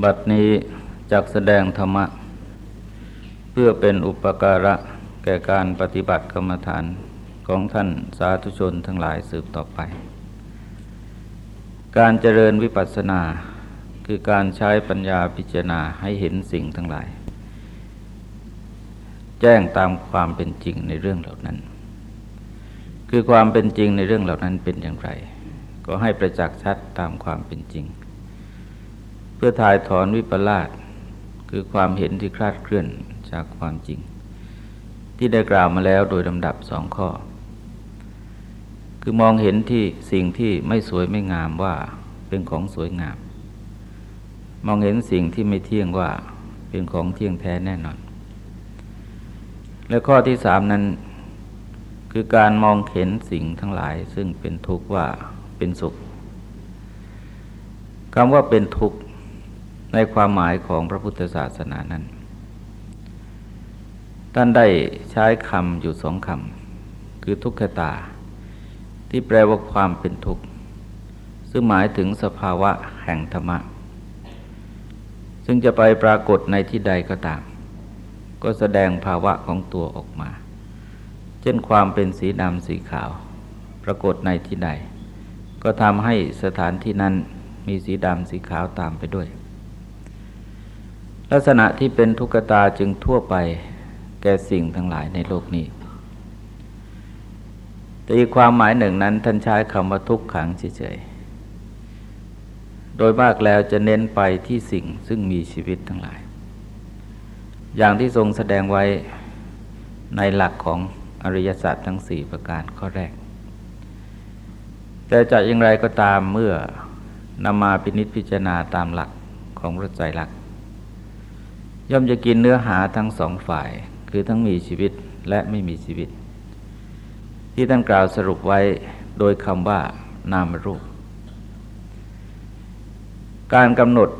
บัดนี้จักแสดงธรรมะ เพื่อเป็นอุปการะแก่การปฏิบัติกรรมฐานของท่านสาธุชนทั้งหลายสืบต่อไป การเจริญวิปัสสนาคือการใช้ปัญญาพิจารณาให้เห็นสิ่งทั้งหลาย แจ้งตามความเป็นจริงในเรื่องเหล่านั้น คือความเป็นจริงในเรื่องเหล่านั้นเป็นอย่างไร ก็ให้ประจักษ์ชัดตามความเป็นจริง พื่อถ่ายถอนวิปลาสคือความเห็นที่คลาดเคลื่อนจากความจริง ที่ได้กล่าวมาแล้วโดยลำดับสองข้อ คือมองเห็นที่สิ่งที่ไม่สวยไม่งามว่าเป็นของสวยงาม มองเห็นสิ่งที่ไม่เที่ยงว่าเป็นของเที่ยงแท้แน่นอน และข้อที่สามนั้น คือการมองเห็นสิ่งทั้งหลาย ซึ่งเป็นทุกข์ว่าเป็นสุขคำว่าเป็นทุกข์ ในความหมายของพระพุทธศาสนานั้น ท่านได้ใช้คำอยู่สองคำ คือทุกขตา ที่แปลว่าความเป็นทุกข์ ซึ่งหมายถึงสภาวะแห่งธรรมะ ซึ่งจะไปปรากฏในที่ใดก็ตาม ก็แสดงภาวะของตัวออกมา เช่นความเป็นสีดำสีขาว ปรากฏในที่ใด ก็ทำให้สถานที่นั้นมีสีดำสีขาวตามไปด้วย ลักษณะที่เป็นทุกขตาจึงทั่วไปแก่สิ่งทั้งหลายในโลกนี้ แต่อีกความหมายหนึ่งนั้นท่านใช้คำว่าทุกขังเฉยๆ โดยมากแล้วจะเน้นไปที่สิ่งซึ่งมีชีวิตทั้งหลาย อย่างที่ทรงแสดงไว้ในหลักของอริยสัจทั้งสี่ประการข้อแรก แต่จะอย่างไรก็ตามเมื่อนำมาพินิจพิจารณาตามหลักของรถใจหลัก ย่อมจะกินเนื้อหาทั้งสองฝ่าย คือทั้งมีชีวิตและไม่มีชีวิต ที่ท่านกล่าวสรุปไว้โดยคำว่านามรูป การกำหนด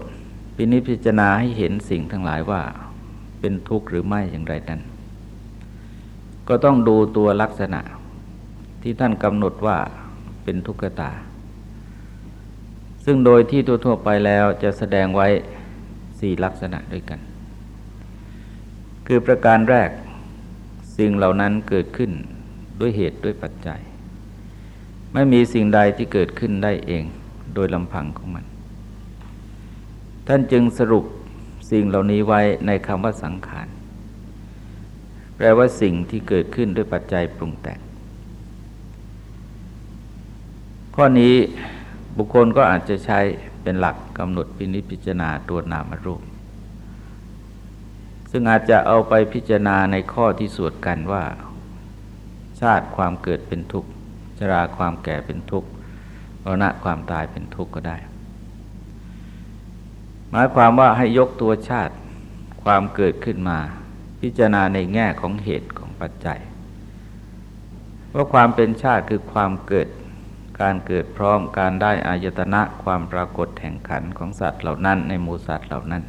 ปินิพิจารณาให้เห็นสิ่งทั้งหลายว่าเป็นทุกข์หรือไม่อย่างไรนั้น ก็ต้องดูตัวลักษณะที่ท่านกำหนดว่าเป็นทุกขตา ซึ่งโดยที่ทั่วๆไปแล้วจะแสดงไว้สี่ลักษณะด้วยกัน คือประการแรกสิ่งเหล่านั้นเกิดขึ้นด้วยเหตุด้วยปัจจัย ไม่มีสิ่งใดที่เกิดขึ้นได้เองโดยลำพังของมัน ท่านจึงสรุปสิ่งเหล่านี้ไว้ในคำว่าสังขาร แปลว่าสิ่งที่เกิดขึ้นด้วยปัจจัยปรุงแต่ง ข้อนี้บุคคลก็อาจจะใช้เป็นหลักกำหนดพินิจพิจารณาตัวนามรูป ซึ่งอาจจะเอาไปพิจารณาในข้อที่สวดกันว่า ชาติความเกิดเป็นทุกข์ชราความแก่เป็นทุกข์มรณะความตายเป็นทุกข์ก็ได้ หมายความว่าให้ยกตัวชาติความเกิดขึ้นมา พิจารณาในแง่ของเหตุของปัจจัย ว่าความเป็นชาติคือความเกิด การเกิดพร้อมการได้อายตนะความปรากฏแห่งขันของสัตว์เหล่านั้นในหมูสัตว์เหล่านั้น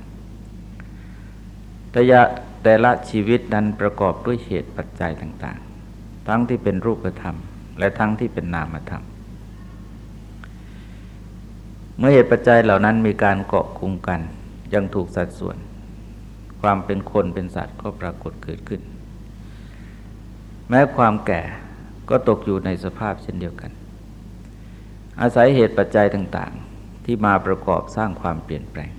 แต่ยะแต่ละชีวิตนั้นประกอบด้วยเหตุปัจจัยต่าง ๆ ทั้งที่เป็นรูปธรรม และทั้งที่เป็นนามธรรม เมื่อเหตุปัจจัยเหล่านั้นมีการเกาะคุมกัน ยังถูกสัดส่วน ความเป็นคนเป็นสัตว์ก็ปรากฏเกิดขึ้น แม้ความแก่ก็ตกอยู่ในสภาพเช่นเดียวกัน อาศัยเหตุปัจจัยต่าง ๆ ที่มาประกอบสร้างความเปลี่ยนแปลง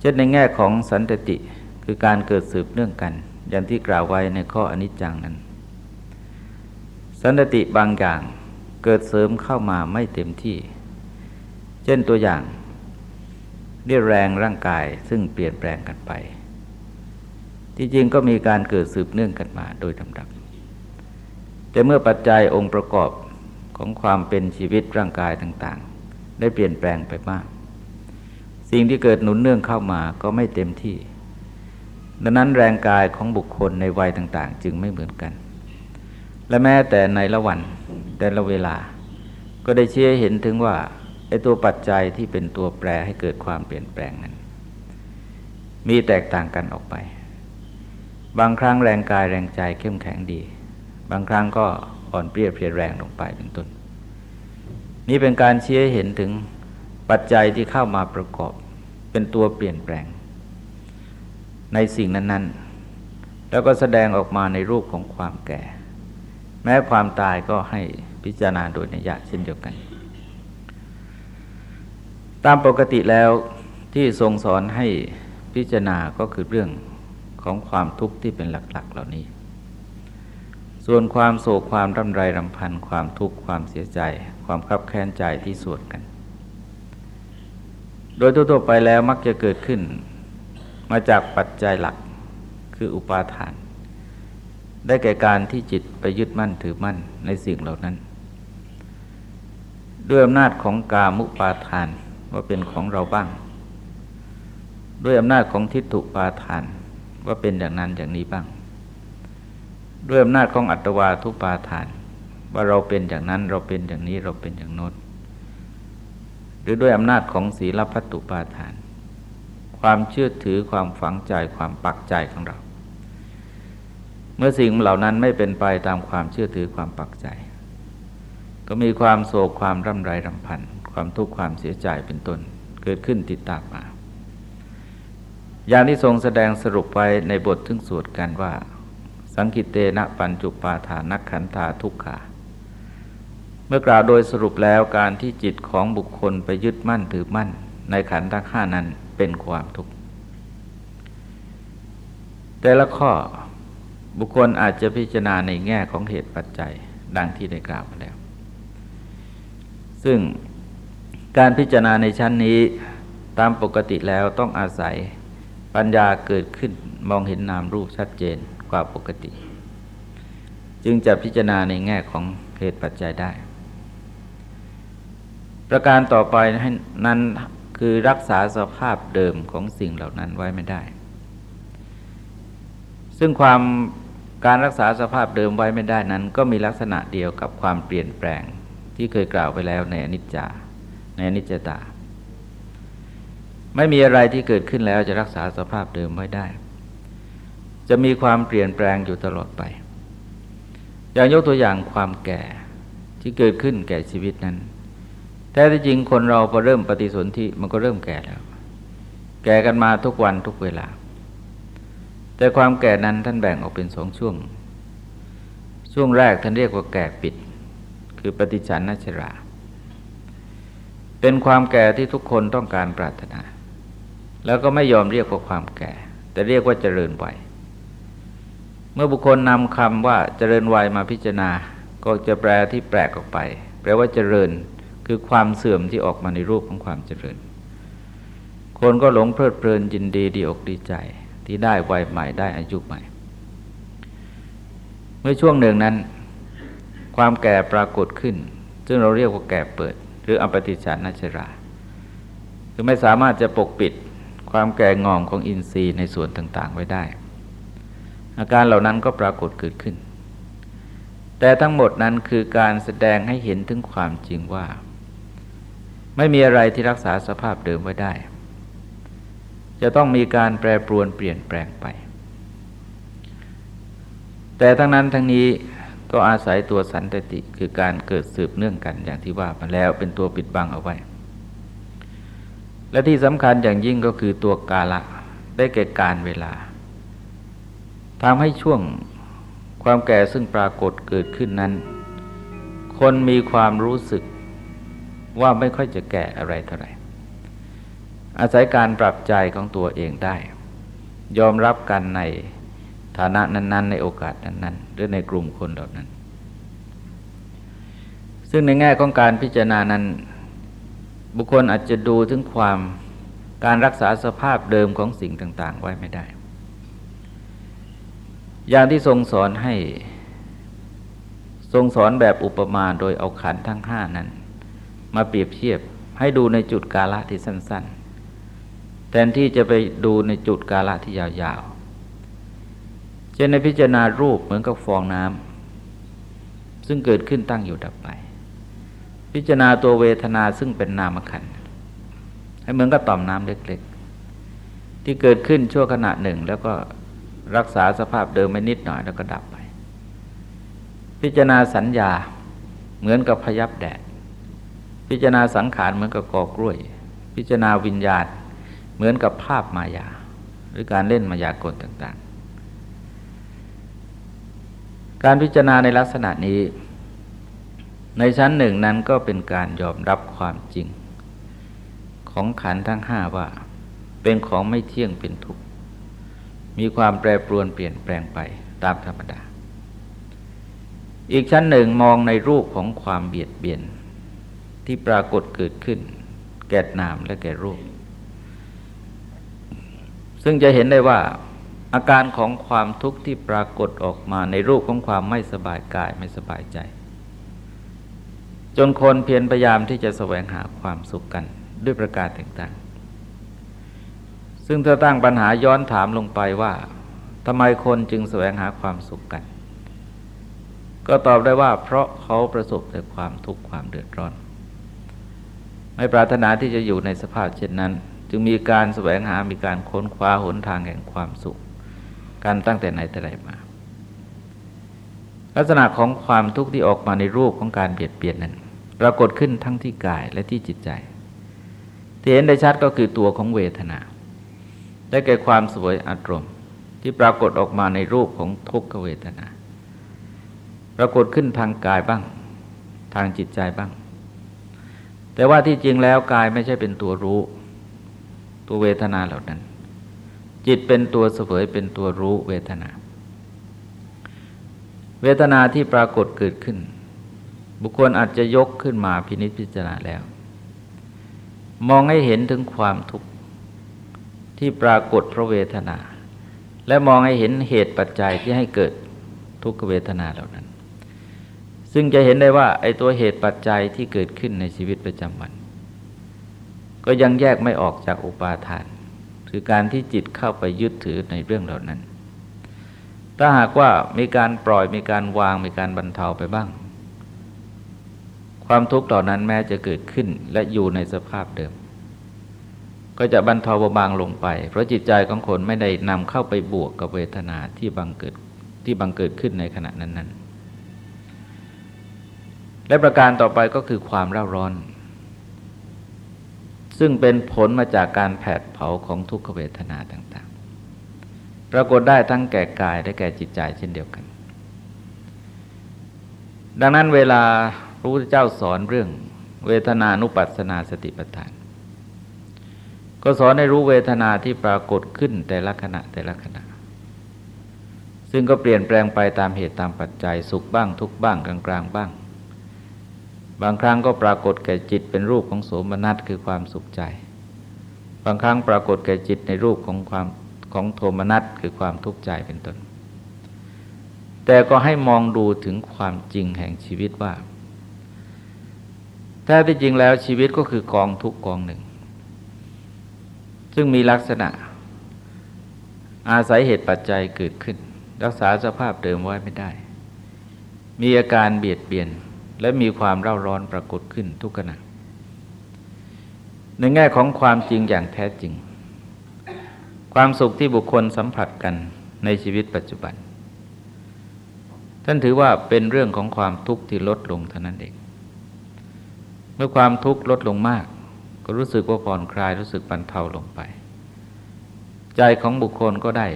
เช่นในแง่ของสันตติคือการเกิดสืบเนื่องกัน อย่างที่กล่าวไว้ในข้ออนิจจังนั้น สันตติบางอย่างเกิดเสริมเข้ามาไม่เต็มที่ เช่นตัวอย่างเรียแรงร่างกายซึ่งเปลี่ยนแปลงกันไป ที่จริงก็มีการเกิดสืบเนื่องกันมาโดยลำดับ แต่เมื่อปัจจัยองค์ประกอบของความเป็นชีวิตร่างกายต่าง ๆ ได้เปลี่ยนแปลงไปมาก สิ่งที่เกิดหนุนเนื่องเข้ามาก็ไม่เต็มที่ ดังนั้นแรงกายของบุคคลในวัยต่างๆ จึงไม่เหมือนกัน และแม้แต่ในละวันแต่ละเวลา ก็ได้เชื่อเห็นถึงว่าไอ้ตัวปัจจัยที่เป็นตัวแปรให้เกิดความเปลี่ยนแปลงนั้น มีแตกต่างกันออกไป บางครั้งแรงกายแรงใจเข้มแข็งดี บางครั้งก็อ่อนเปรี้ยเพลียแรงลงไปเป็นต้น นี่เป็นการเชี้เห็นถึงปัจจัยที่เข้ามาประกอบ เป็นตัวเปลี่ยนแปลง ในสิ่งนั้น ๆ แล้วก็แสดงออกมาในรูปของความแก่ แม้ความตายก็ให้พิจารณาโดยนิยะเช่นเดียวกัน ตามปกติแล้วที่ทรงสอนให้พิจารณาก็คือเรื่องของความทุกข์ที่เป็นหลัก ๆ เหล่านี้ ส่วนความโศกความร่ำไรรำพัน ความทุกข์ความเสียใจ ความคับแค้นใจที่สวดกัน โดยทั่วๆไปแล้วมักจะเกิดขึ้น มาจากปัจจัยหลักคืออุปาทาน ได้แก่การที่จิตไปยึดมั่นถือมั่นในสิ่งเหล่านั้น ด้วยอำนาจของกามุปาทานว่าเป็นของเราบ้าง ด้วยอำนาจของทิฏฐุปาทานว่าเป็นอย่างนั้นอย่างนี้บ้าง ด้วยอำนาจของอัตวาทุปาทาน ว่าเราเป็นอย่างนั้นเราเป็นอย่างนี้เราเป็นอย่างโน้น หรือด้วยอำนาจของศีลพัตตุปาทาน ความเชื่อถือความฝังใจความปักใจของเรา เมื่อสิ่งเหล่านั้นไม่เป็นไปตามความเชื่อถือความปักใจ ก็มีความโศกความร่ำไรรำพัน ความทุกข์ความเสียใจเป็นต้นเกิดขึ้นติดตามมา อย่างที่ทรงแสดงสรุปไว้ในบททึ่งสวดกันว่า สังกิเตนะปัญจุปาทานักขันธาทุกขา เมื่อกล่าวโดยสรุปแล้วการที่จิตของบุคคลไปยึดมั่นถือมั่น ในขันธ์ทั้งห้านั้นเป็นความทุกข์ แต่ละข้อบุคคลอาจจะพิจารณาในแง่ของเหตุปัจจัยดังที่ได้กล่าวมาแล้ว ซึ่งการพิจารณาในชั้นนี้ตามปกติแล้วต้องอาศัยปัญญาเกิดขึ้นมองเห็นนามรูปชัดเจนกว่าปกติ จึงจะพิจารณาในแง่ของเหตุปัจจัยได้ ประการต่อไปนั้นคือรักษาสภาพเดิมของสิ่งเหล่านั้นไว้ไม่ได้ ซึ่งความการรักษาสภาพเดิมไว้ไม่ได้นั้น ก็มีลักษณะเดียวกับความเปลี่ยนแปลงที่เคยกล่าวไปแล้วในอนิจจา ในอนิจจตา ไม่มีอะไรที่เกิดขึ้นแล้วจะรักษาสภาพเดิมไว้ได้ จะมีความเปลี่ยนแปลงอยู่ตลอดไป อย่างยกตัวอย่างความแก่ที่เกิดขึ้นแก่ชีวิตนั้น แท้ที่จริงคนเราพอเริ่มปฏิสนธิมันก็เริ่มแก่แล้ว แก่กันมาทุกวันทุกเวลา แต่ความแก่นั้นท่านแบ่งออกเป็นสองช่วง ช่วงแรกท่านเรียกว่าแก่ปิด คือปฏิชันนัชรา เป็นความแก่ที่ทุกคนต้องการปรารถนา แล้วก็ไม่ยอมเรียกว่าความแก่ แต่เรียกว่าเจริญวัยเมื่อบุคคลนำคำว่าเจริญวัยมาพิจารณา ก็จะแปลที่แปลกออกไป แปลว่าเจริญ คือความเสื่อมที่ออกมาในรูปของความเจริญ คนก็หลงเพลิดเพลินยินดีดีอกดีใจที่ได้วัยใหม่ได้อายุใหม่ เมื่อช่วงหนึ่งนั้น ความแก่ปรากฏขึ้น ซึ่งเราเรียกว่าแก่เปิด หรืออปฏิชานัชราคือไม่สามารถจะปกปิดความแก่งอมของอินทรีย์ในส่วนต่างๆไว้ได้ อาการเหล่านั้นก็ปรากฏเกิดขึ้น แต่ทั้งหมดนั้นคือการแสดงให้เห็นถึงความจริงว่า ไม่มีอะไรที่รักษาสภาพเดิมไว้ได้ จะต้องมีการแปรปรวนเปลี่ยนแปลงไป แต่ทั้งนั้นทั้งนี้ก็อาศัยตัวสันติคือการเกิดสืบเนื่องกันอย่างที่ว่ามาแล้วเป็นตัวปิดบังเอาไว้ และที่สำคัญอย่างยิ่งก็คือตัวกาละได้แก่การเวลาทำให้ช่วงความแก่ซึ่งปรากฏเกิดขึ้นนั้น คนมีความรู้สึก ว่าไม่ค่อยจะแก่อะไรเท่าไหร่ อาศัยการปรับใจของตัวเองได้ ยอมรับกันในฐานะนั้น ๆ ในโอกาสนั้นๆ หรือในกลุ่มคนเหล่านั้น ซึ่งในแง่ของการพิจารณานั้น บุคคลอาจจะดูถึงความการรักษาสภาพเดิมของสิ่งต่าง ๆ ไว้ไม่ได้ อย่างที่ทรงสอนให้ทรงสอนแบบอุปมาโดยเอาขันทั้งห้านั้น มาเปรียบเทียบให้ดูในจุดกาละที่สั้น ๆ แทนที่จะไปดูในจุดกาละที่ยาวๆเช่นในพิจารณารูปเหมือนกับฟองน้ำซึ่งเกิดขึ้นตั้งอยู่ดับไป พิจารณาตัวเวทนาซึ่งเป็นนามขันให้เหมือนกับต่อมน้ำเล็กๆ ที่เกิดขึ้นชั่วขณะหนึ่ง แล้วก็รักษาสภาพเดิมไม่นิดหน่อยแล้วก็ดับไป พิจารณาสัญญาเหมือนกับพยับแดด พิจารณาสังขารเหมือนกับกอกล้วย พิจารณาวิญญาณเหมือนกับภาพมายา หรือการเล่นมายากลต่าง ๆ การพิจารณาในลักษณะนี้ ในชั้นหนึ่งนั้นก็เป็นการยอมรับความจริง ของขันทั้งห้าว่า เป็นของไม่เที่ยงเป็นทุกข์มีความแปรปรวนเปลี่ยนแปลงไปตามธรรมดา อีกชั้นหนึ่งมองในรูปของความเบียดเบียน ที่ปรากฏเกิดขึ้น แก่นามและแก่รูป ซึ่งจะเห็นได้ว่า อาการของความทุกข์ที่ปรากฏออกมาในรูปของความไม่สบายกายไม่สบายใจ จนคนเพียรพยายามที่จะแสวงหาความสุขกันด้วยประการต่างๆ ซึ่งถ้าตั้งปัญหาย้อนถามลงไปว่าทำไมคนจึงแสวงหาความสุขกัน ก็ตอบได้ว่าเพราะเขาประสบแต่ความทุกข์ความเดือดร้อน ไม่ปรารถนาที่จะอยู่ในสภาพเช่นนั้น จึงมีการแสวงหา มีการค้นคว้าหนทางแห่งความสุข การตั้งแต่ไหนแต่ไรมา ลักษณะของความทุกข์ที่ออกมาในรูปของการเบียดเบียนนั้นปรากฏขึ้นทั้งที่กายและที่จิตใจที่เห็นได้ชัดก็คือตัวของเวทนา ได้แก่ความสวยอารมณ์ที่ปรากฏออกมาในรูปของทุกขเวทนา ปรากฏขึ้นทางกายบ้าง ทางจิตใจบ้าง แต่ว่าที่จริงแล้วกายไม่ใช่เป็นตัวรู้ ตัวเวทนาเหล่านั้น จิตเป็นตัวเสวยเป็นตัวรู้เวทนา เวทนาที่ปรากฏเกิดขึ้น บุคคลอาจจะยกขึ้นมาพินิจพิจารณาแล้ว มองให้เห็นถึงความทุกข์ที่ปรากฏเพราะเวทนา และมองให้เห็นเหตุปัจจัยที่ให้เกิดทุกขเวทนาเหล่านั้น ซึ่งจะเห็นได้ว่าไอ้ตัวเหตุปัจจัยที่เกิดขึ้นในชีวิตประจำวัน ก็ยังแยกไม่ออกจากอุปาทาน คือการที่จิตเข้าไปยึดถือในเรื่องเหล่านั้น ถ้าหากว่ามีการปล่อยมีการวางมีการบรรเทาไปบ้าง ความทุกข์เหล่านั้นแม้จะเกิดขึ้นและอยู่ในสภาพเดิม ก็จะบรรเทาเบาบางลงไป เพราะจิตใจของคนไม่ได้นำเข้าไปบวกกับเวทนาที่บังเกิดที่บังเกิดขึ้นในขณะนั้นๆ และประการต่อไปก็คือความเร่าร้อน ซึ่งเป็นผลมาจากการแผดเผาของทุกขเวทนาต่างๆ ปรากฏได้ทั้งแก่กายและแก่จิตใจเช่นเดียวกัน ดังนั้นเวลาพระพุทธเจ้าสอนเรื่องเวทนานุปัสสนาสติปัฏฐาน ก็สอนให้รู้เวทนาที่ปรากฏขึ้นแต่ละขณะแต่ละขณะ ซึ่งก็เปลี่ยนแปลงไปตามเหตุตามปัจจัยสุขบ้างทุกบ้างกลางๆบ้าง บางครั้งก็ปรากฏแก่จิตเป็นรูปของโสมนัสคือความสุขใจ บางครั้งปรากฏแก่จิตในรูปของความของโทมนัสคือความทุกข์ใจเป็นต้น แต่ก็ให้มองดูถึงความจริงแห่งชีวิตว่าแท้ที่จริงแล้วชีวิตก็คือกองทุกกองหนึ่ง ซึ่งมีลักษณะ อาศัยเหตุปัจจัยเกิดขึ้น รักษาสภาพเดิมไว้ไม่ได้ มีอาการเบียดเบียน และมีความเร่าร้อนปรากฏขึ้นทุกขณะ ในแง่ของความจริงอย่างแท้จริง ความสุขที่บุคคลสัมผัสกันในชีวิตปัจจุบัน ท่านถือว่าเป็นเรื่องของความทุกข์ที่ลดลงเท่านั้นเอง เมื่อความทุกข์ลดลงมาก ก็รู้สึกว่าผ่อนคลายรู้สึกบรรเทาลงไป ใจของบุคคลก็ได้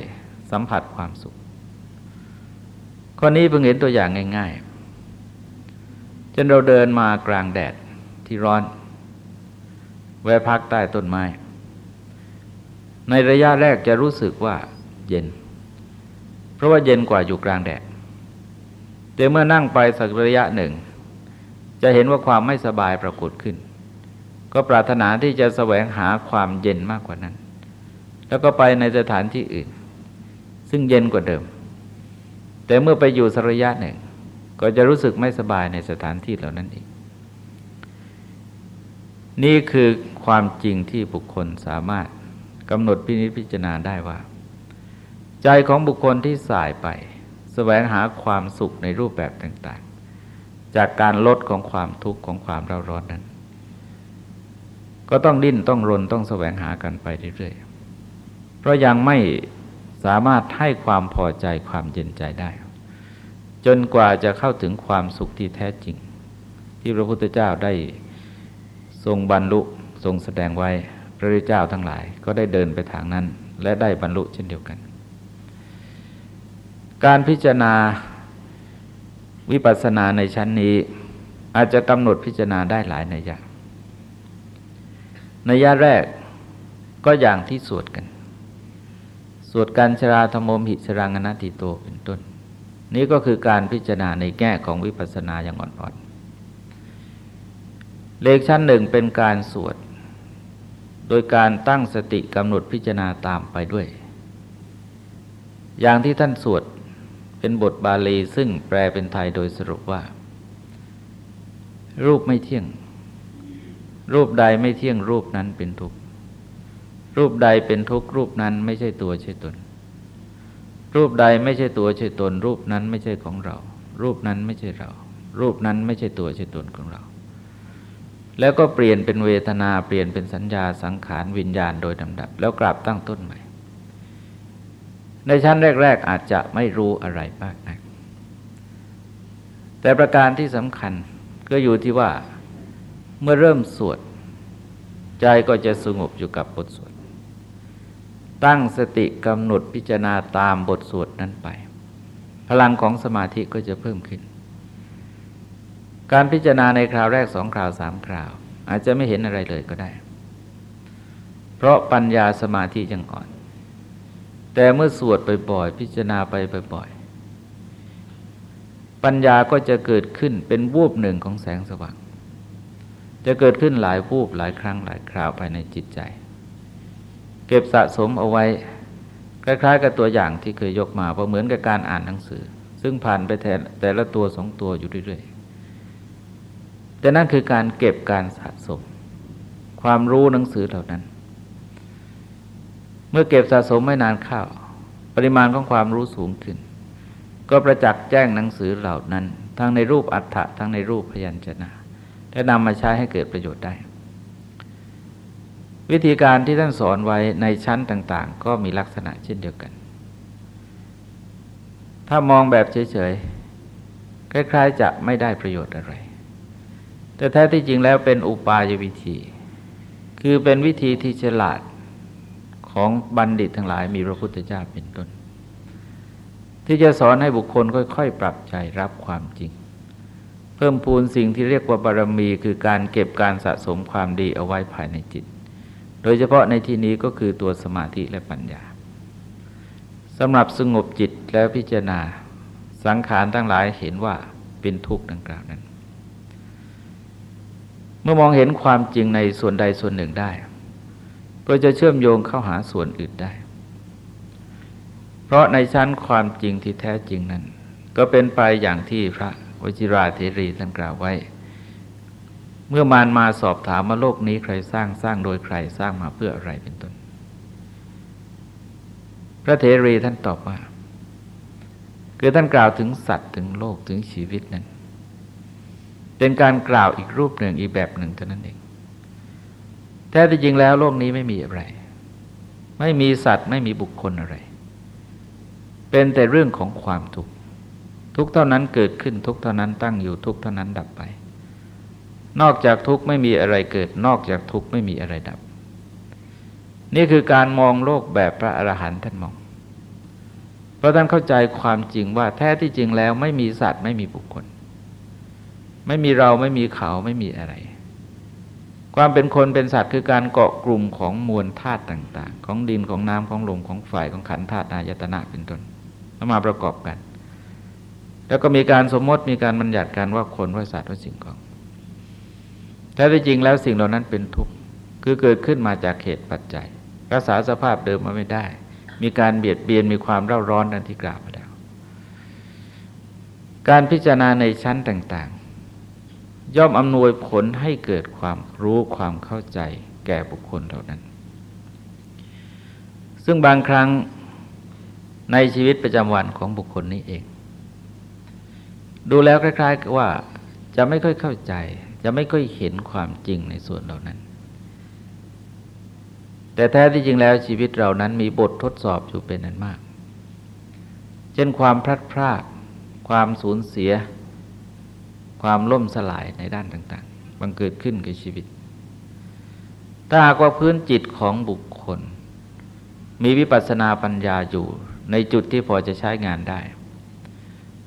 สัมผัสความสุขข้อนี้เพิ่งเห็นตัวอย่างง่าย ๆ จนเราเดินมากลางแดดที่ร้อน แวะพักใต้ต้นไม้ ในระยะแรกจะรู้สึกว่าเย็น เพราะว่าเย็นกว่าอยู่กลางแดด แต่เมื่อนั่งไปสักระยะหนึ่ง จะเห็นว่าความไม่สบายปรากฏขึ้น ก็ปรารถนาที่จะแสวงหาความเย็นมากกว่านั้น แล้วก็ไปในสถานที่อื่น ซึ่งเย็นกว่าเดิม แต่เมื่อไปอยู่สักระยะหนึ่ง ก็จะรู้สึกไม่สบายในสถานที่เหล่านั้นเองนี่คือความจริงที่บุคคลสามารถกำหนดพินิจพิจารณาได้ว่า ใจของบุคคลที่สายไปสแสวงหาความสุขในรูปแบบต่าง ๆ จากการลดของความทุกข์ของความร้าร้อนนั้น ก็ต้องดิ้นต้องรนต้องแสวงหากันไปเรื่อยๆเพราะยังไม่สามารถให้ความพอใจความเย็นใจได้ จนกว่าจะเข้าถึงความสุขที่แท้จริง ที่พระพุทธเจ้าได้ทรงบรรลุทรงแสดงไว้ประริเจ้าทั้งหลาย ก็ได้เดินไปทางนั้น และได้บรรลุเช่นเดียวกัน การพิจารณาวิปัสสนาในชั้นนี้ อาจจะกำหนดพิจารณาได้หลายในยะในยะแรกก็อย่างที่สวดกัน สวดการชราธรรมมหิชรังอนัตติโตเป็นต้น นี้ก็คือการพิจารณาในแง่ของวิปัสสนาอย่างอ่อนๆเลขชั้นหนึ่งเป็นการสวด โดยการตั้งสติกำหนดพิจารณาตามไปด้วย อย่างที่ท่านสวดเป็นบทบาลีซึ่งแปลเป็นไทยโดยสรุปว่า รูปไม่เที่ยง รูปใดไม่เที่ยงรูปนั้นเป็นทุกข์รูปใดเป็นทุกข์รูปนั้นไม่ใช่ตัวใช่ตน รูปใดไม่ใช่ตัวใช่ตน รูปนั้นไม่ใช่ของเรา รูปนั้นไม่ใช่เรา รูปนั้นไม่ใช่ตัวใช่ตนของเรา แล้วก็เปลี่ยนเป็นเวทนาเปลี่ยนเป็นสัญญาสังขารวิญญาณโดยลำดับ แล้วกลับตั้งต้นใหม่ ในชั้นแรก ๆ อาจจะไม่รู้อะไรมากนัก แต่ประการที่สำคัญก็อยู่ที่ว่าเมื่อเริ่มสวด ใจก็จะสงบอยู่กับบทสวด ตั้งสติกำหนดพิจารณาตามบทสวดนั้นไป พลังของสมาธิก็จะเพิ่มขึ้น การพิจารณาในคราวแรกสองคราวสามคราว อาจจะไม่เห็นอะไรเลยก็ได้ เพราะปัญญาสมาธิยังอ่อน แต่เมื่อสวดบ่อยๆพิจารณาไปบ่อยๆปัญญาก็จะเกิดขึ้นเป็นวูบหนึ่งของแสงสว่างจะเกิดขึ้นหลายวูบหลายครั้งหลายคราวภายในจิตใจ เก็บสะสมเอาไว้ คล้ายๆ กับตัวอย่างที่เคยยกมาเพราะเหมือนกับการอ่านหนังสือ ซึ่งผ่านไปแต่แต่ละตัวสองตัวอยู่เรื่อยๆแต่นั่นคือการเก็บการสะสม ความรู้หนังสือเหล่านั้น เมื่อเก็บสะสมไม่นานเข้าปริมาณของความรู้สูงขึ้น ก็ประจักษ์แจ้งหนังสือเหล่านั้น ทั้งในรูปอัฏฐะทั้งในรูปพยัญชนะและนำมาใช้ให้เกิดประโยชน์ได้ วิธีการที่ท่านสอนไว้ในชั้นต่าง ๆ ก็มีลักษณะเช่นเดียวกัน ถ้ามองแบบเฉยๆ คล้ายๆ จะไม่ได้ประโยชน์อะไร แต่แท้ที่จริงแล้วเป็นอุปายวิธี คือเป็นวิธีที่ฉลาดของบัณฑิตทั้งหลายมีพระพุทธเจ้าเป็นต้น ที่จะสอนให้บุคคลค่อย ๆ ปรับใจรับความจริง เพิ่มพูนสิ่งที่เรียกว่าบารมี คือการเก็บการสะสมความดีเอาไว้ภายในจิต โดยเฉพาะในที่นี้ก็คือตัวสมาธิและปัญญาสำหรับสงบจิตแล้วพิจารณาสังขารทั้งหลายเห็นว่าเป็นทุกข์ดังกล่าวนั้น เมื่อมองเห็นความจริงในส่วนใดส่วนหนึ่งได้ ก็จะเชื่อมโยงเข้าหาส่วนอื่นได้ เพราะในชั้นความจริงที่แท้จริงนั้น ก็เป็นไปอย่างที่พระวชิราเทรีท่านกล่าวไว้ เมื่อมารมาสอบถามว่าโลกนี้ใครสร้างสร้างโดยใครสร้างมาเพื่ออะไรเป็นต้น พระเทรีท่านตอบว่า คือท่านกล่าวถึงสัตว์ถึงโลกถึงชีวิตนั้น เป็นการกล่าวอีกรูปหนึ่งอีกแบบหนึ่งเท่านั้นเอง แท้ที่จริงแล้วโลกนี้ไม่มีอะไร ไม่มีสัตว์ไม่มีบุคคลอะไร เป็นแต่เรื่องของความทุกข์ทุกเท่านั้นเกิดขึ้นทุกเท่านั้นตั้งอยู่ทุกเท่านั้นดับไป นอกจากทุกข์ไม่มีอะไรเกิด นอกจากทุกข์ไม่มีอะไรดับ นี่คือการมองโลกแบบพระอรหันต์ท่านมอง เพราะท่านเข้าใจความจริงว่าแท้ที่จริงแล้วไม่มีสัตว์ไม่มีบุคคล ไม่มีเราไม่มีเขาไม่มีอะไร ความเป็นคนเป็นสัตว์คือการเกาะกลุ่มของมวลธาตุต่าง ๆ ของดินของน้ำของลมของไฟของขันธาตุอายตนะเป็นต้นแล้วมาประกอบกัน แล้วก็มีการสมมติมีการบัญญัติการว่าคนว่าสัตว์ว่าสิ่งของ แท้จริงแล้วสิ่งเหล่านั้นเป็นทุกข์คือเกิดขึ้นมาจากเหตุปัจจัย รักษาสภาพเดิมมาไม่ได้ มีการเบียดเบียนมีความเร่าร้อนดังที่กล่าวมาแล้ว การพิจารณาในชั้นต่างๆ ย่อมอำนวยผลให้เกิดความรู้ความเข้าใจแก่บุคคลเหล่านั้น ซึ่งบางครั้งในชีวิตประจำวันของบุคคลนี้เอง ดูแล้วคล้ายๆว่าจะไม่ค่อยเข้าใจ จะไม่ค่อยเห็นความจริงในส่วนเหล่านั้น แต่แท้ที่จริงแล้วชีวิตเรานั้นมีบททดสอบอยู่เป็นอันมาก เช่นความพลัดพราก ความสูญเสีย ความล่มสลายในด้านต่างๆ บังเกิดขึ้นกับชีวิต ถ้าหากว่าพื้นจิตของบุคคล มีวิปัสสนาปัญญาอยู่ในจุดที่พอจะใช้งานได้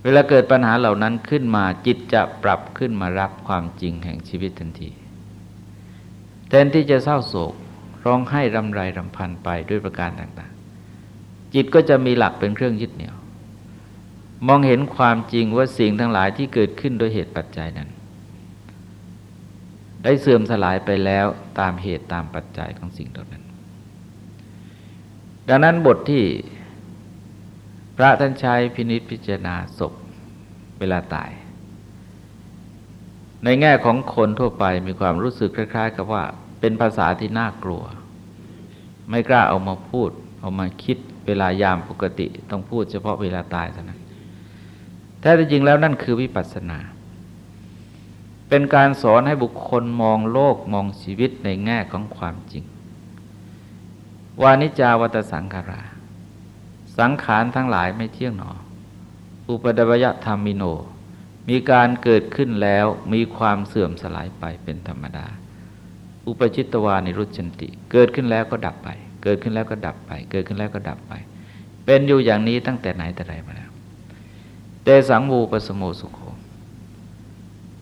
เวลาเกิดปัญหาเหล่านั้นขึ้นมาจิตจะปรับขึ้นมารับความจริงแห่งชีวิตทันทีแทนที่จะเศร้าโศกร้องไห้รำไรรำพันไปด้วยประการต่างๆ จิตก็จะมีหลักเป็นเครื่องยึดเหนี่ยว มองเห็นความจริงว่าสิ่งทั้งหลายที่เกิดขึ้นโดยเหตุปัจจัยนั้น ได้เสื่อมสลายไปแล้วตามเหตุตามปัจจัยของสิ่งเหล่านั้น ดังนั้นบทที่ พระท่านใช้พินิษพิจารณาศพเวลาตาย ในแง่ของคนทั่วไปมีความรู้สึกคล้าย ๆ กับว่าเป็นภาษาที่น่ากลัว ไม่กล้าเอามาพูด เอามาคิดเวลายามปกติต้องพูดเฉพาะเวลาตายเท่านั้นแท้จริงแล้วนั่นคือวิปัสสนา เป็นการสอนให้บุคคลมองโลกมองชีวิตในแง่ของความจริง วานิจาวัตสังขารา สังขารทั้งหลายไม่เที่ยงหนอ อุปดวยธรรมิโน มีการเกิดขึ้นแล้วมีความเสื่อมสลายไปเป็นธรรมดา อุปจิตตวานิรุชันติ เกิดขึ้นแล้วก็ดับไป เกิดขึ้นแล้วก็ดับไป เกิดขึ้นแล้วก็ดับไป เป็นอยู่อย่างนี้ตั้งแต่ไหนแต่ไรมาแล้วเตสังวูปสโมสุโข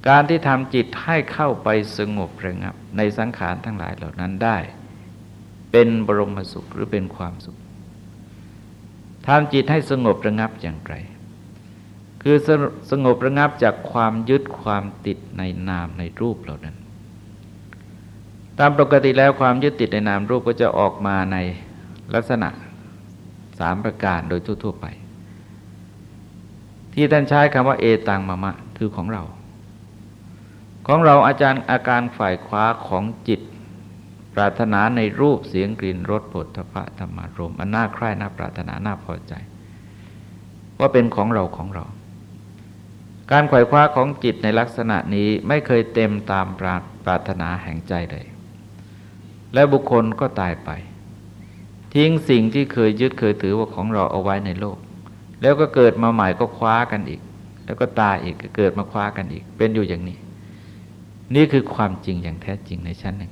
การที่ทำจิตให้เข้าไปสงบระงับ ในสังขารทั้งหลายเหล่านั้นได้ เป็นบรมสุขหรือเป็นความสุข ทำจิตให้สงบระงับอย่างไร คือสงบระงับจากความยึดความติดในนามในรูปเหล่านั้น ตามปกติแล้วความยึดติดในนามรูปก็จะออกมาในลักษณะสามประการโดยทั่ว ๆ ไป ที่ท่านใช้คำว่าเอตังมะมะคือของเรา ของเราอาจารย์อาการฝ่ายขวาของจิต ปรารถนาในรูปเสียงกลิ่นรสผลทพะธรรมารมอันน่าใคร่น่าปรารถนาน่าพอใจ ว่าเป็นของเราของเรา การไขว่คว้าของจิตในลักษณะนี้ไม่เคยเต็มตามปรารถนาแห่งใจเลย และบุคคลก็ตายไป ทิ้งสิ่งที่เคยยึดเคยถือว่าของเราเอาไว้ในโลก แล้วก็เกิดมาใหม่ก็คว้ากันอีก แล้วก็ตายอีกเกิดมาคว้ากันอีก เป็นอยู่อย่างนี้ นี่คือความจริงอย่างแท้จริงในชั้นหนึ่ง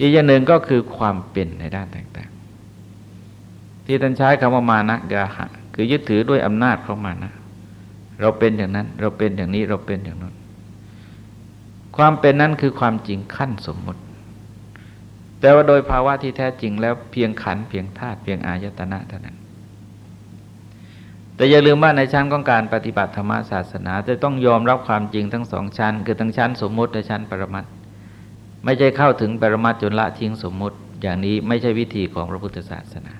อีกอย่างหนึ่งก็คือความเป็นในด้านต่างๆ ที่ท่านใช้คำว่ามานะกาหะคือยึดถือด้วยอำนาจของมานะ เราเป็นอย่างนั้น เราเป็นอย่างนี้เราเป็นอย่างนั้น ความเป็นนั้นคือความจริงขั้นสมมติ แต่ว่าโดยภาวะที่แท้จริงแล้วเพียงขันเพียงธาตุเพียงอายตนะเท่านั้น แต่อย่าลืมว่าในชั้นของการปฏิบัติธรรมศาสนา จะต้องยอมรับความจริงทั้งสองชั้น คือทั้งชั้นสมมติและชั้นปรมัต ไม่ใช่เข้าถึงปรมัตจนละทิ้งสมมติ อย่างนี้ไม่ใช่วิธีของพระพุทธศาสนา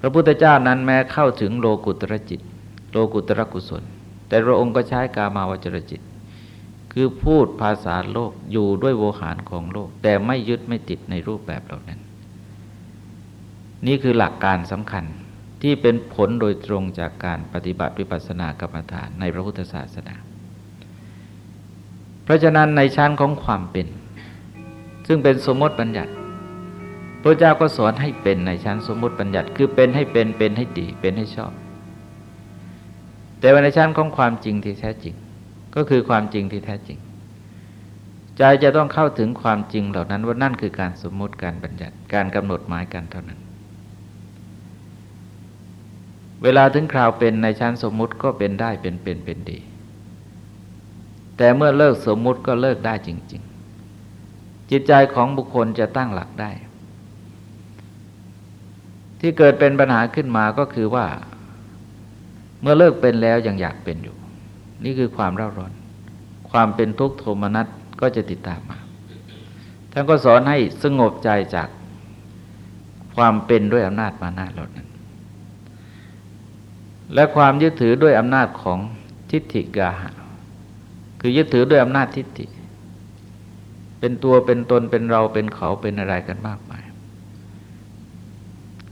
พระพุทธเจ้านั้นแม้เข้าถึงโลกุตรจิต โลกุตรกุศล แต่พระองค์ก็ใช้กามาวจรจิต คือพูดภาษาโลกอยู่ด้วยโวหารของโลก แต่ไม่ยึดไม่ติดในรูปแบบเหล่านั้น นี่คือหลักการสำคัญที่เป็นผลโดยตรงจากการปฏิบัติวิปัสสนากรรมฐานในพระพุทธศาสนา เพราะฉะนั้นในชั้นของความเป็น ซึ่งเป็นสมมติบัญญัติพระเจ้าก็สอนให้เป็นในชั้นสมมติบัญญัติคือเป็นให้เป็นเป็นให้ดีเป็นให้ชอบ แต่ว่าในชั้นของความจริงที่แท้จริง ก็คือความจริงที่แท้จริง ใจจะต้องเข้าถึงความจริงเหล่านั้นว่านั่นคือการสมมติการบัญญัติการกำหนดหมายกันเท่านั้น เวลาถึงคราวเป็นในชั้นสมมุติก็เป็นได้เป็นเป็นเป็นดี แต่เมื่อเลิกสมมุติก็เลิกได้จริง ๆ จิตใจของบุคคลจะตั้งหลักได้ ที่เกิดเป็นปัญหาขึ้นมาก็คือว่า เมื่อเลิกเป็นแล้วยังอยากเป็นอยู่ นี่คือความเร่าร้อน ความเป็นทุกข์โทมนัสก็จะติดตามมาท่านก็สอนให้สงบใจจากความเป็นด้วยอำนาจมานาเหล่านั้น และความยึดถือด้วยอำนาจของทิฏฐิกาหะ คือยึดถือด้วยอำนาจทิฏฐิ เป็นตัวเป็นตนเป็นเราเป็นเขาเป็นอะไรกันมากมาย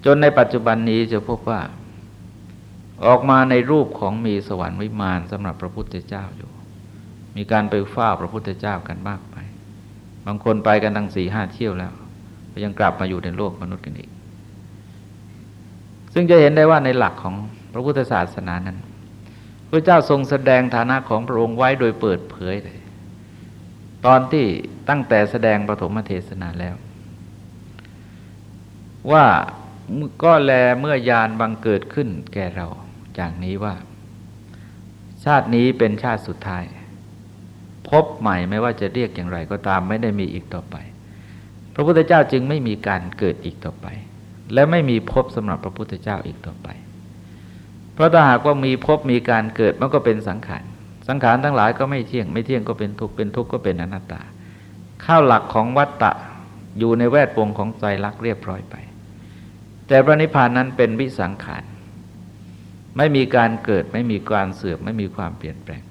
จนในปัจจุบันนี้จะพบว่า ออกมาในรูปของมีสวรรค์วิมานสำหรับพระพุทธเจ้าอยู่ มีการไปเฝ้าพระพุทธเจ้ากันมากไป บางคนไปกันตั้งสี่ห้าเที่ยวแล้วยังกลับมาอยู่ในโลกมนุษย์กันอีก ซึ่งจะเห็นได้ว่าในหลักของพระพุทธศาสนานั้น พระเจ้าทรงแสดงฐานะของพระองค์ไว้โดยเปิดเผยเลย ตอนที่ตั้งแต่แสดงปฐมเทศนาแล้ว ว่าก็แลเมื่อยานบังเกิดขึ้นแก่เราจากนี้ว่า ชาตินี้เป็นชาติสุดท้าย พบใหม่ไม่ว่าจะเรียกอย่างไรก็ตามไม่ได้มีอีกต่อไป พระพุทธเจ้าจึงไม่มีการเกิดอีกต่อไป และไม่มีพบสำหรับพระพุทธเจ้าอีกต่อไป ราะถ้าหากว่ามีพบมีการเกิดมันก็เป็นสังขาร สังขารทั้งหลายก็ไม่เที่ยง ไม่เที่ยงก็เป็นทุกข์ เป็นทุกข์ก็เป็นอนัตตา ข้าวหลักของวัตตะอยู่ในแวดวงของใจรักเรียบร้อยไป แต่พระนิพพานนั้นเป็นวิสังขาร ไม่มีการเกิด ไม่มีการเสื่อม ไม่มีความเปลี่ยนแปลง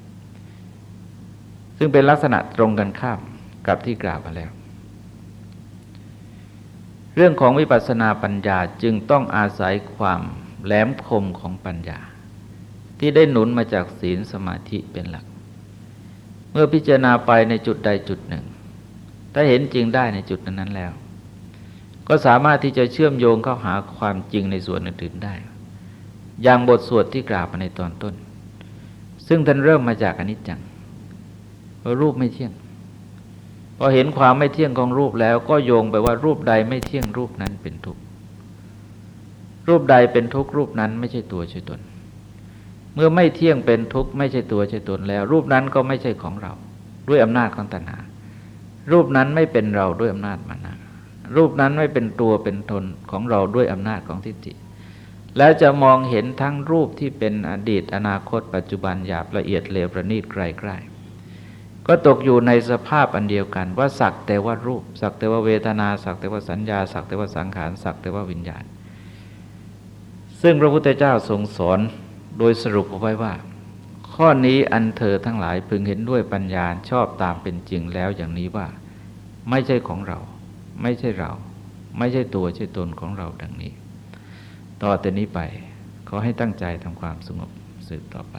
ซึ่งเป็นลักษณะตรงกันข้ามกับที่กล่าวมาแล้ว เรื่องของวิปัสสนาปัญญาจึงต้องอาศัยความ แหลมคมของปัญญา ที่ได้หนุนมาจากศีลสมาธิเป็นหลัก เมื่อพิจารณาไปในจุดใดจุดหนึ่ง ถ้าเห็นจริงได้ในจุดนั้นแล้ว ก็สามารถที่จะเชื่อมโยงเข้าหาความจริงในส่วนอื่นๆได้ อย่างบทสวดที่กล่าวมาในตอนต้น ซึ่งท่านเริ่มมาจากอนิจจังว่ารูปไม่เที่ยงพอเห็นความไม่เที่ยงของรูปแล้วก็โยงไปว่ารูปใดไม่เที่ยงรูปนั้นเป็นทุกข์ รูปใดเป็นทุกรูปนั้นไม่ใช่ตัวใช่ตน เมื่อไม่เที่ยงเป็นทุกข์ไม่ใช่ตัวใช่ตนแล้ว รูปนั้นก็ไม่ใช่ของเรา ด้วยอำนาจของตัณหา รูปนั้นไม่เป็นเราด้วยอำนาจมานะรูปนั้นไม่เป็นตัวเป็นตนของเราด้วยอำนาจของทิฏฐิแล้วจะมองเห็นทั้งรูปที่เป็นอดีตอนาคต ปัจจุบันหยาบละเอียดเลวประณีตไกลๆก็ตกอยู่ในสภาพอันเดียวกันว่าสักแต่ว่ารูป สักแต่ว่าเวทนา สักแต่ว่าสัญญา สักแต่ว่าสังขาร สักแต่ว่าวิญญาณ ซึ่งพระพุทธเจ้าทรงสอนโดยสรุปเอาไว้ว่า ข้อนี้อันเธอทั้งหลายพึงเห็นด้วยปัญญาชอบตามเป็นจริงแล้วอย่างนี้ว่า ไม่ใช่ของเรา ไม่ใช่เรา ไม่ใช่ตัวใช่ตนของเราดังนี้ ต่อแต่นี้ไปขอให้ตั้งใจทำความสงบสืบต่อไป